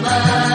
Mama.